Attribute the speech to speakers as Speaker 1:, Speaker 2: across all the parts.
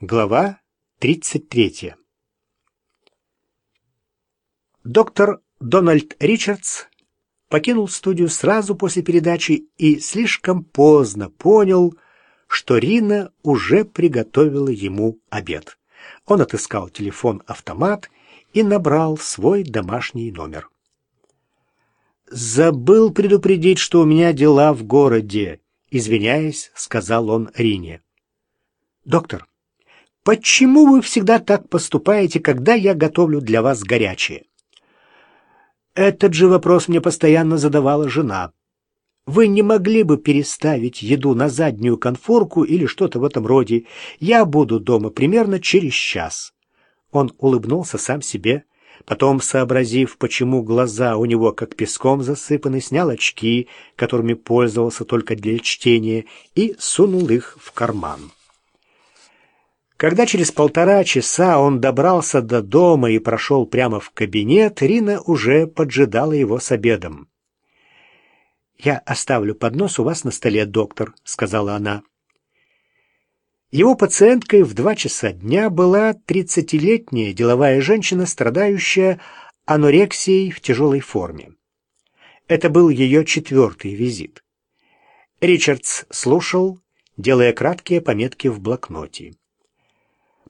Speaker 1: Глава 33. Доктор Дональд Ричардс покинул студию сразу после передачи и слишком поздно понял, что Рина уже приготовила ему обед. Он отыскал телефон-автомат и набрал свой домашний номер. «Забыл предупредить, что у меня дела в городе», — извиняясь, сказал он Рине. «Доктор, Почему вы всегда так поступаете, когда я готовлю для вас горячее? Этот же вопрос мне постоянно задавала жена. Вы не могли бы переставить еду на заднюю конфорку или что-то в этом роде? Я буду дома примерно через час. Он улыбнулся сам себе, потом, сообразив, почему глаза у него как песком засыпаны, снял очки, которыми пользовался только для чтения, и сунул их в карман. Когда через полтора часа он добрался до дома и прошел прямо в кабинет, Рина уже поджидала его с обедом. «Я оставлю поднос у вас на столе, доктор», — сказала она. Его пациенткой в два часа дня была тридцатилетняя деловая женщина, страдающая анорексией в тяжелой форме. Это был ее четвертый визит. Ричардс слушал, делая краткие пометки в блокноте.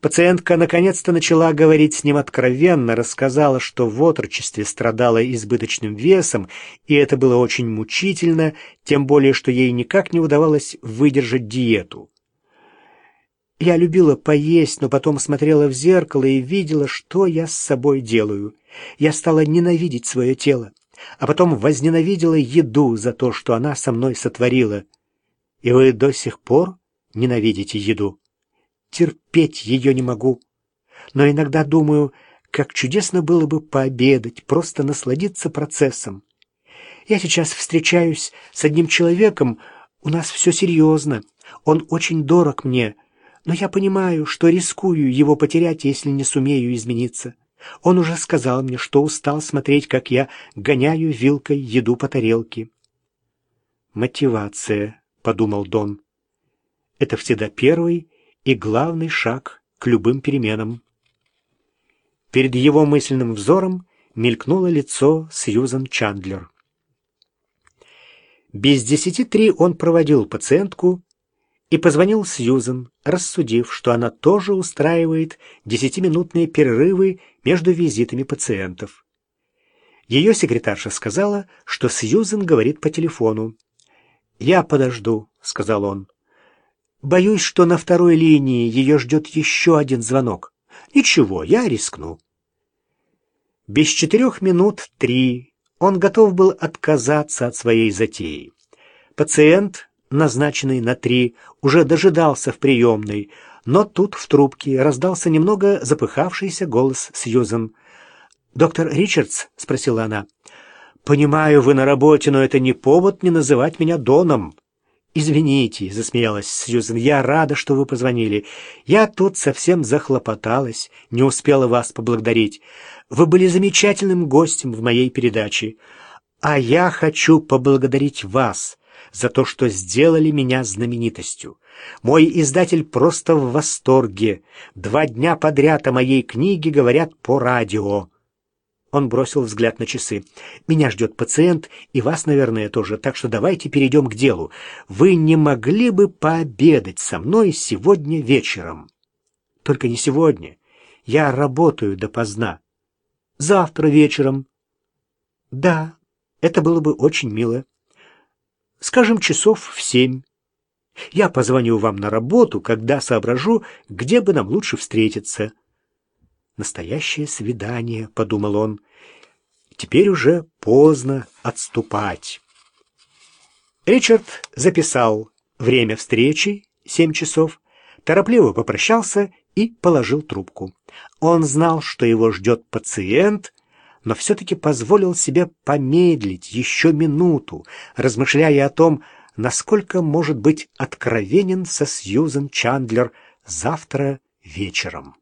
Speaker 1: Пациентка наконец-то начала говорить с ним откровенно, рассказала, что в отрочестве страдала избыточным весом, и это было очень мучительно, тем более, что ей никак не удавалось выдержать диету. Я любила поесть, но потом смотрела в зеркало и видела, что я с собой делаю. Я стала ненавидеть свое тело, а потом возненавидела еду за то, что она со мной сотворила. И вы до сих пор ненавидите еду? Терпеть ее не могу. Но иногда думаю, как чудесно было бы пообедать, просто насладиться процессом. Я сейчас встречаюсь с одним человеком, у нас все серьезно, он очень дорог мне, но я понимаю, что рискую его потерять, если не сумею измениться. Он уже сказал мне, что устал смотреть, как я гоняю вилкой еду по тарелке. «Мотивация», — подумал Дон. «Это всегда первый и главный шаг к любым переменам. Перед его мысленным взором мелькнуло лицо Сьюзан Чандлер. Без десяти три он проводил пациентку и позвонил Сьюзан, рассудив, что она тоже устраивает десятиминутные перерывы между визитами пациентов. Ее секретарша сказала, что Сьюзан говорит по телефону. «Я подожду», — сказал он. Боюсь, что на второй линии ее ждет еще один звонок. Ничего, я рискну. Без четырех минут три он готов был отказаться от своей затеи. Пациент, назначенный на три, уже дожидался в приемной, но тут в трубке раздался немного запыхавшийся голос Сьюзен. «Доктор Ричардс?» — спросила она. «Понимаю, вы на работе, но это не повод не называть меня Доном». «Извините», — засмеялась Сьюзен, — «я рада, что вы позвонили. Я тут совсем захлопоталась, не успела вас поблагодарить. Вы были замечательным гостем в моей передаче. А я хочу поблагодарить вас за то, что сделали меня знаменитостью. Мой издатель просто в восторге. Два дня подряд о моей книге говорят по радио». Он бросил взгляд на часы. «Меня ждет пациент, и вас, наверное, тоже, так что давайте перейдем к делу. Вы не могли бы пообедать со мной сегодня вечером?» «Только не сегодня. Я работаю допоздна. Завтра вечером». «Да, это было бы очень мило. Скажем, часов в семь. Я позвоню вам на работу, когда соображу, где бы нам лучше встретиться». Настоящее свидание, подумал он. Теперь уже поздно отступать. Ричард записал время встречи, семь часов, торопливо попрощался и положил трубку. Он знал, что его ждет пациент, но все-таки позволил себе помедлить еще минуту, размышляя о том, насколько может быть откровенен со Сьюзен Чандлер завтра вечером.